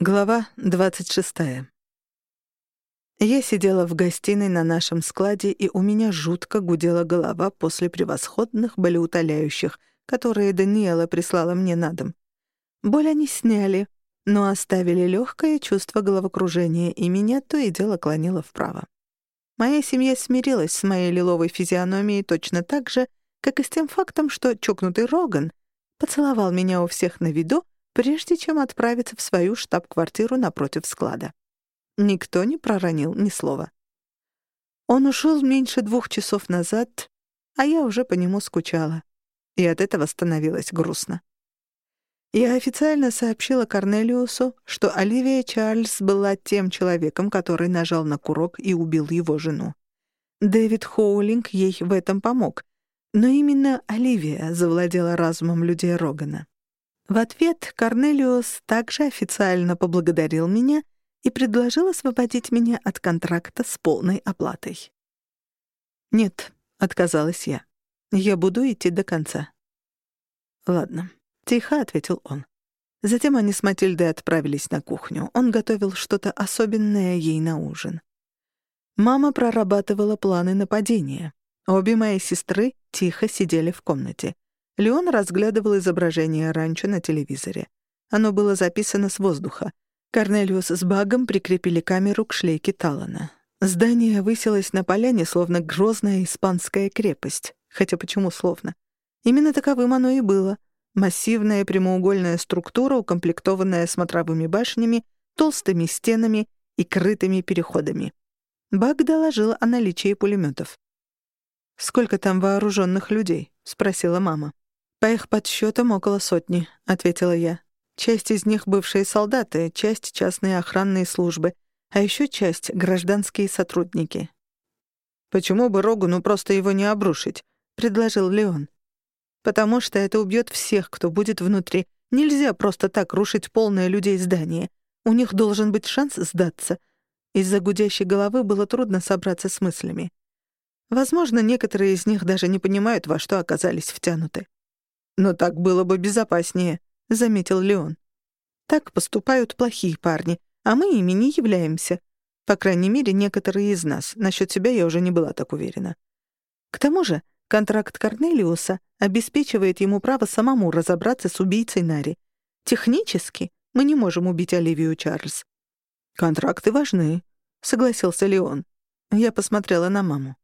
Глава 26. Я сидела в гостиной на нашем складе, и у меня жутко гудела голова после превосходных болеутоляющих, которые Даниэла прислала мне на дом. Боль они сняли, но оставили легкое чувство головокружения, и меня то и дело клонило вправо. Моя семья смирилась с моей лиловой физиономией точно так же, как и с тем фактом, что чокнутый Роган поцеловал меня у всех на виду, прежде чем отправиться в свою штаб-квартиру напротив склада. Никто не проронил ни слова. Он ушел меньше двух часов назад, а я уже по нему скучала. И от этого становилось грустно. Я официально сообщила Корнелиусу, что Оливия Чарльз была тем человеком, который нажал на курок и убил его жену. Дэвид Хоулинг ей в этом помог, но именно Оливия завладела разумом людей Рогана. В ответ Корнелиус также официально поблагодарил меня и предложил освободить меня от контракта с полной оплатой. «Нет», — отказалась я, — «я буду идти до конца». «Ладно», — тихо ответил он. Затем они с Матильдой отправились на кухню. Он готовил что-то особенное ей на ужин. Мама прорабатывала планы нападения. Обе мои сестры тихо сидели в комнате. Леон разглядывал изображение ранчо на телевизоре. Оно было записано с воздуха. Корнелиус с Багом прикрепили камеру к шлейке Талана. Здание высилось на поляне, словно грозная испанская крепость. Хотя почему словно? Именно таковым оно и было. Массивная прямоугольная структура, укомплектованная смотровыми башнями, толстыми стенами и крытыми переходами. Баг доложил о наличии пулеметов. «Сколько там вооруженных людей?» — спросила мама. «По их подсчетам около сотни», — ответила я. «Часть из них — бывшие солдаты, часть — частные охранные службы, а еще часть — гражданские сотрудники». «Почему бы Рогану просто его не обрушить?» — предложил Леон. «Потому что это убьет всех, кто будет внутри. Нельзя просто так рушить полное людей здание. У них должен быть шанс сдаться». Из-за гудящей головы было трудно собраться с мыслями. Возможно, некоторые из них даже не понимают, во что оказались втянуты. «Но так было бы безопаснее», — заметил Леон. «Так поступают плохие парни, а мы ими не являемся. По крайней мере, некоторые из нас. Насчет себя я уже не была так уверена. К тому же, контракт Корнелиуса обеспечивает ему право самому разобраться с убийцей Нари. Технически мы не можем убить Оливию Чарльз. «Контракты важны», — согласился Леон. Я посмотрела на маму.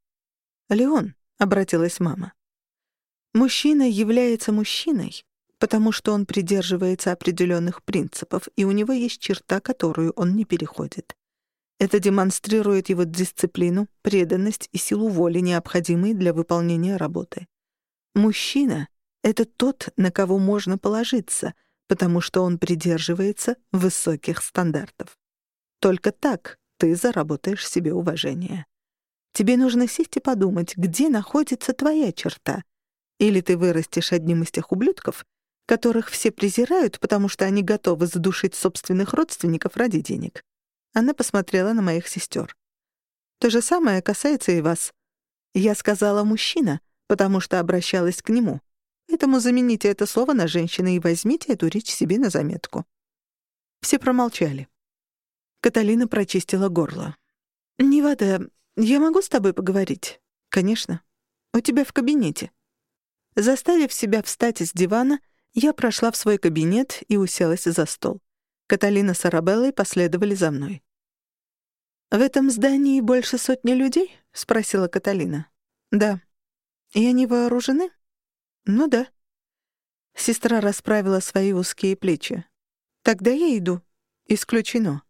«Леон», — обратилась мама, Мужчина является мужчиной, потому что он придерживается определенных принципов, и у него есть черта, которую он не переходит. Это демонстрирует его дисциплину, преданность и силу воли, необходимые для выполнения работы. Мужчина — это тот, на кого можно положиться, потому что он придерживается высоких стандартов. Только так ты заработаешь себе уважение. Тебе нужно сесть и подумать, где находится твоя черта — или ты вырастешь одним из тех ублюдков, которых все презирают, потому что они готовы задушить собственных родственников ради денег. Она посмотрела на моих сестер. То же самое касается и вас. Я сказала «мужчина», потому что обращалась к нему. Поэтому замените это слово на «женщина» и возьмите эту речь себе на заметку. Все промолчали. Каталина прочистила горло. «Невада, я могу с тобой поговорить?» «Конечно. У тебя в кабинете». Заставив себя встать с дивана, я прошла в свой кабинет и уселась за стол. Каталина с Арабеллой последовали за мной. «В этом здании больше сотни людей?» — спросила Каталина. «Да». «И они вооружены?» «Ну да». Сестра расправила свои узкие плечи. «Тогда я иду». «Исключено».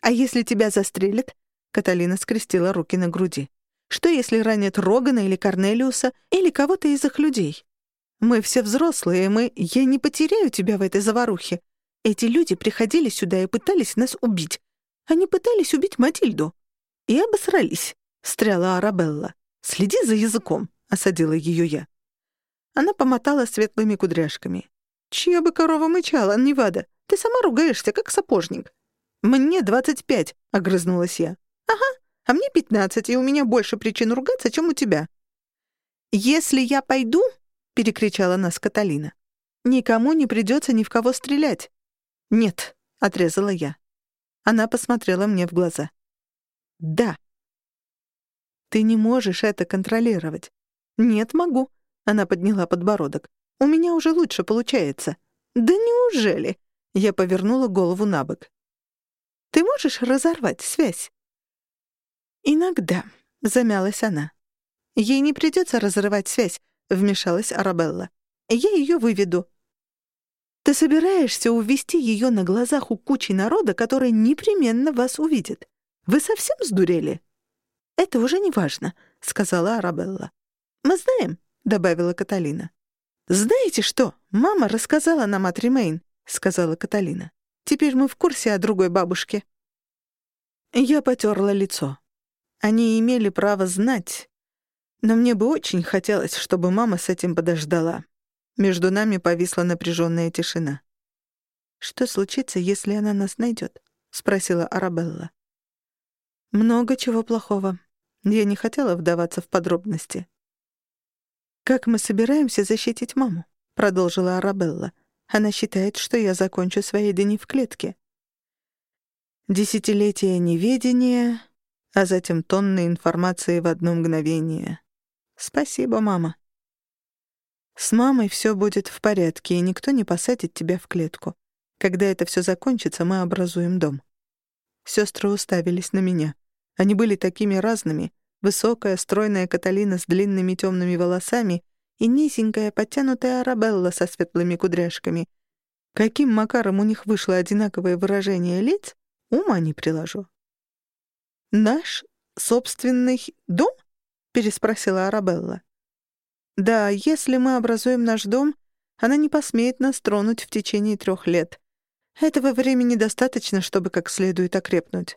«А если тебя застрелят?» Каталина скрестила руки на груди. «Что, если ранят Рогана или Корнелиуса, или кого-то из их людей?» Мы все взрослые, мы... Я не потеряю тебя в этой заварухе. Эти люди приходили сюда и пытались нас убить. Они пытались убить Матильду. И обосрались, — встряла Арабелла. «Следи за языком», — осадила ее я. Она помотала светлыми кудряшками. «Чья бы корова мычала, Невада? Ты сама ругаешься, как сапожник». «Мне двадцать пять», — огрызнулась я. «Ага, а мне пятнадцать, и у меня больше причин ругаться, чем у тебя». «Если я пойду, перекричала нас Каталина. «Никому не придется ни в кого стрелять». «Нет», — отрезала я. Она посмотрела мне в глаза. «Да». «Ты не можешь это контролировать». «Нет, могу». Она подняла подбородок. «У меня уже лучше получается». «Да неужели?» Я повернула голову на бок. «Ты можешь разорвать связь?» «Иногда», — замялась она. «Ей не придется разрывать связь», — вмешалась Арабелла. «Я ее выведу». «Ты собираешься увести ее на глазах у кучи народа, который непременно вас увидит. Вы совсем сдурели?» «Это уже не важно», — сказала Арабелла. «Мы знаем», — добавила Каталина. «Знаете что? Мама рассказала нам о Тримейн», — сказала Каталина. «Теперь мы в курсе о другой бабушке». Я потерла лицо. Они имели право знать, но мне бы очень хотелось, чтобы мама с этим подождала. Между нами повисла напряженная тишина. «Что случится, если она нас найдет?» — спросила Арабелла. «Много чего плохого. Я не хотела вдаваться в подробности». «Как мы собираемся защитить маму?» — продолжила Арабелла. «Она считает, что я закончу свои дни в клетке». Десятилетия неведения, а затем тонны информации в одно мгновение. Спасибо, мама. С мамой все будет в порядке, и никто не посадит тебя в клетку. Когда это все закончится, мы образуем дом. Сестры уставились на меня. Они были такими разными. Высокая, стройная Каталина с длинными темными волосами и низенькая, подтянутая Арабелла со светлыми кудряшками. Каким макаром у них вышло одинаковое выражение лиц, ума не приложу. «Наш собственный дом?» — переспросила Арабелла. Да, если мы образуем наш дом, она не посмеет нас тронуть в течение трех лет. Этого времени достаточно, чтобы как следует окрепнуть.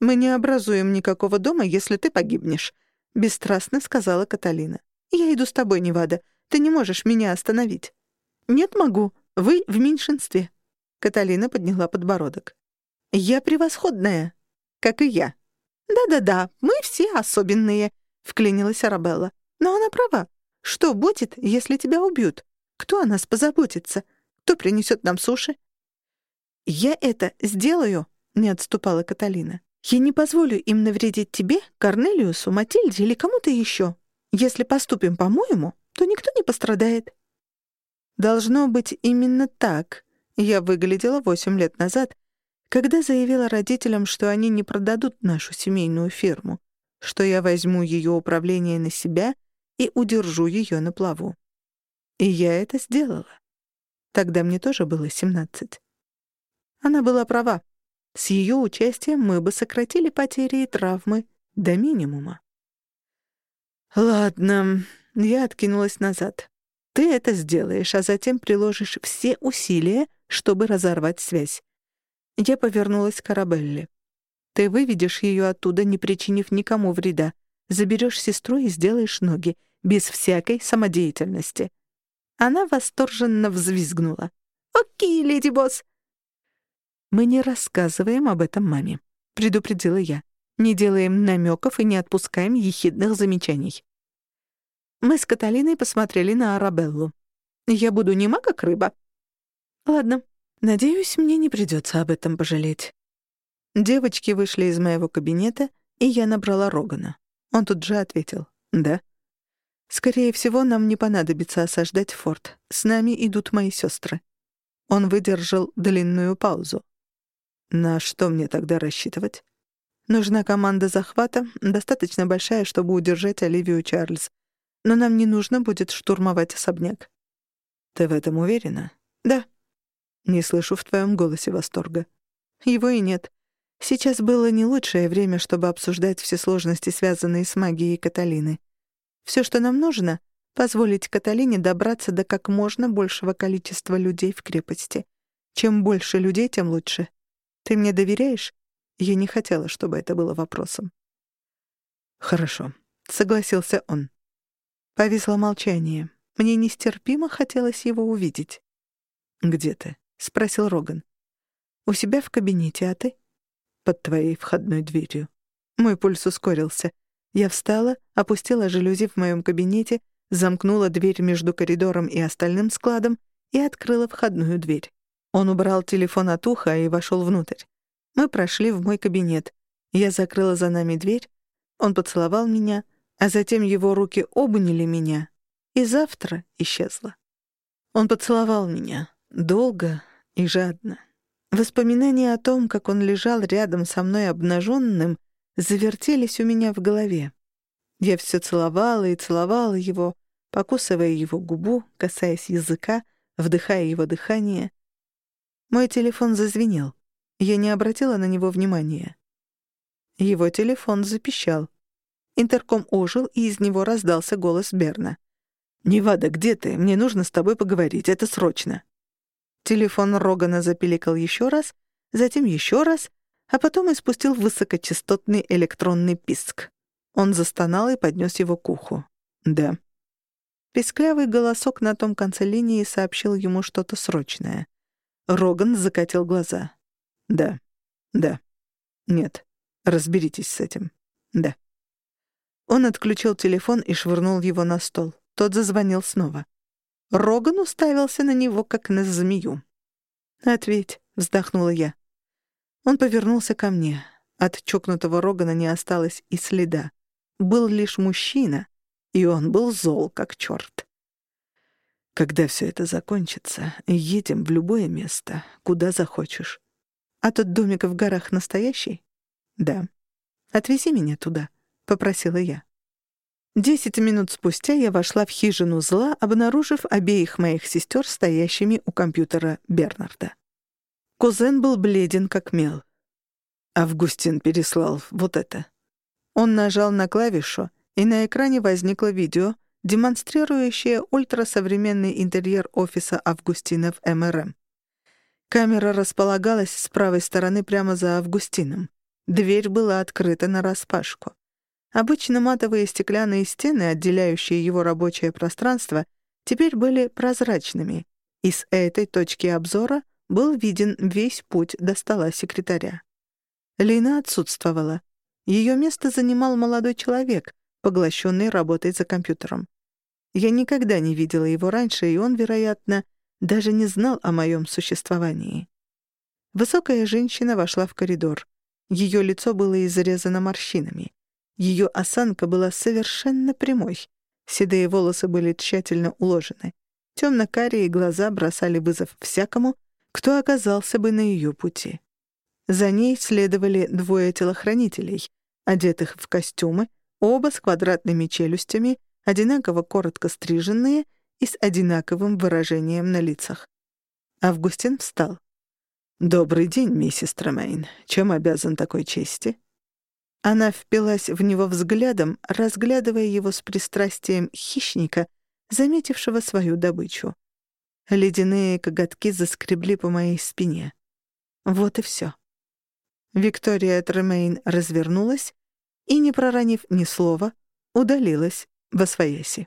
«Мы не образуем никакого дома, если ты погибнешь», — бесстрастно сказала Каталина. «Я иду с тобой, Невада. Ты не можешь меня остановить». «Нет, могу. Вы в меньшинстве». Каталина подняла подбородок. «Я превосходная, как и я». «Да-да-да, мы все особенные», — вклинилась Арабелла. Но она права. Что будет, если тебя убьют? Кто о нас позаботится? Кто принесет нам суши? «Я это сделаю», — не отступала Каталина. «Я не позволю им навредить тебе, Корнелиусу, Матильде или кому-то еще. Если поступим по-моему, то никто не пострадает». Должно быть именно так. Я выглядела восемь лет назад, когда заявила родителям, что они не продадут нашу семейную фирму, что я возьму ее управление на себя и удержу ее на плаву. И я это сделала. Тогда мне тоже было 17. Она была права. С ее участием мы бы сократили потери и травмы до минимума. «Ладно», — я откинулась назад. «Ты это сделаешь, а затем приложишь все усилия, чтобы разорвать связь». Я повернулась к Арабелле. «Ты выведешь ее оттуда, не причинив никому вреда, заберешь сестру и сделаешь ноги без всякой самодеятельности. Она восторженно взвизгнула. «Окей, леди босс!» «Мы не рассказываем об этом маме», — предупредила я. «Не делаем намеков и не отпускаем ехидных замечаний». Мы с Каталиной посмотрели на Арабеллу. «Я буду нема, как рыба?» «Ладно. Надеюсь, мне не придется об этом пожалеть». Девочки вышли из моего кабинета, и я набрала Рогана. Он тут же ответил «Да». Скорее всего, нам не понадобится осаждать форт. С нами идут мои сестры. Он выдержал длинную паузу. На что мне тогда рассчитывать? Нужна команда захвата, достаточно большая, чтобы удержать Оливию Чарльз. Но нам не нужно будет штурмовать особняк. Ты в этом уверена? Да. Не слышу в твоем голосе восторга. Его и нет. Сейчас было не лучшее время, чтобы обсуждать все сложности, связанные с магией Каталины. Все, что нам нужно — позволить Каталине добраться до как можно большего количества людей в крепости. Чем больше людей, тем лучше. Ты мне доверяешь? Я не хотела, чтобы это было вопросом. «Хорошо», — согласился он. Повисло молчание. Мне нестерпимо хотелось его увидеть. «Где ты?» — спросил Роган. «У себя в кабинете, а ты?» «Под твоей входной дверью». Мой пульс ускорился. Я встала, опустила жалюзи в моем кабинете, замкнула дверь между коридором и остальным складом и открыла входную дверь. Он убрал телефон от уха и вошел внутрь. Мы прошли в мой кабинет. Я закрыла за нами дверь. Он поцеловал меня, а затем его руки обняли меня, и завтра исчезла. Он поцеловал меня долго и жадно. Воспоминания о том, как он лежал рядом со мной обнаженным, завертелись у меня в голове. Я все целовала и целовала его, покусывая его губу, касаясь языка, вдыхая его дыхание. Мой телефон зазвенел. Я не обратила на него внимания. Его телефон запищал. Интерком ожил, и из него раздался голос Берна. «Невада, где ты? Мне нужно с тобой поговорить. Это срочно». Телефон Рогана запиликал еще раз, затем еще раз, а потом испустил высокочастотный электронный писк. Он застонал и поднес его к уху. «Да». Писклявый голосок на том конце линии сообщил ему что-то срочное. Роган закатил глаза. «Да. Да. Нет. Разберитесь с этим. Да». Он отключил телефон и швырнул его на стол. Тот зазвонил снова. Роган уставился на него, как на змею. «Ответь», — вздохнула я. Он повернулся ко мне. От чокнутого Рогана не осталось и следа. Был лишь мужчина, и он был зол, как черт. «Когда все это закончится, едем в любое место, куда захочешь. А тот домик в горах настоящий?» «Да. Отвези меня туда», — попросила я. Десять минут спустя я вошла в хижину зла, обнаружив обеих моих сестер стоящими у компьютера Бернарда. Кузен был бледен, как мел. Августин переслал вот это. Он нажал на клавишу, и на экране возникло видео, демонстрирующее ультрасовременный интерьер офиса Августина в МРМ. Камера располагалась с правой стороны прямо за Августином. Дверь была открыта нараспашку. Обычно матовые стеклянные стены, отделяющие его рабочее пространство, теперь были прозрачными, и с этой точки обзора был виден весь путь до стола секретаря. Лина отсутствовала. Ее место занимал молодой человек, поглощенный работой за компьютером. Я никогда не видела его раньше, и он, вероятно, даже не знал о моем существовании. Высокая женщина вошла в коридор. Ее лицо было изрезано морщинами. Ее осанка была совершенно прямой. Седые волосы были тщательно уложены. Темно-карие глаза бросали вызов всякому, кто оказался бы на ее пути. За ней следовали двое телохранителей, одетых в костюмы, оба с квадратными челюстями, одинаково коротко стриженные и с одинаковым выражением на лицах. Августин встал. «Добрый день, миссис Тремейн. Чем обязан такой чести?» Она впилась в него взглядом, разглядывая его с пристрастием хищника, заметившего свою добычу. Ледяные коготки заскребли по моей спине. Вот и все. Виктория Тремейн развернулась и, не проронив ни слова, удалилась во свояси.